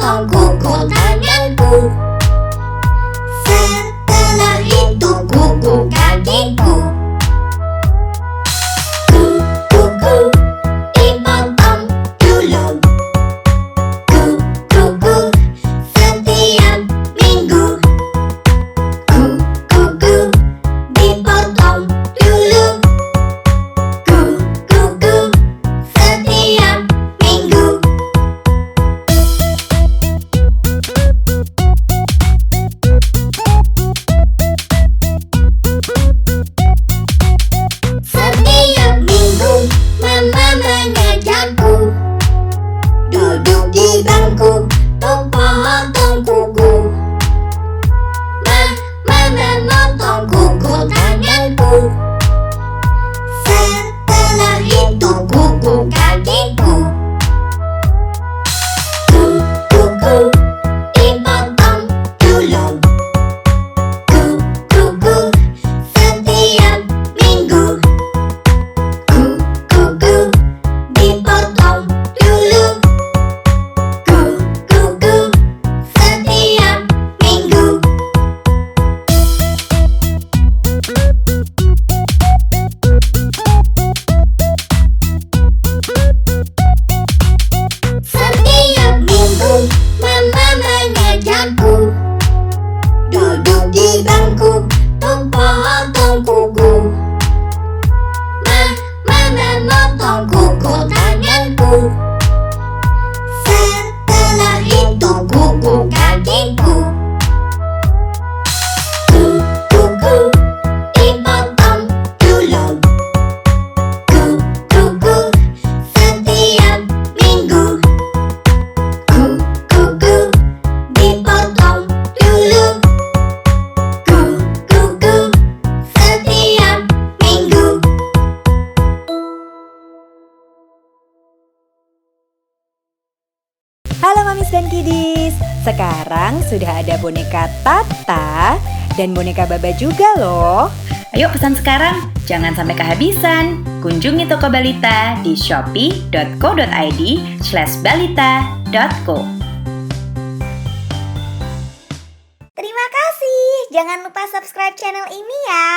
宝咕咕当当。Sekarang sudah ada boneka Tata dan boneka Baba juga loh. Ayo pesan sekarang, jangan sampai kehabisan. Kunjungi toko Balita di shopee.co.id slash balita.co. Terima kasih. Jangan lupa subscribe channel ini ya.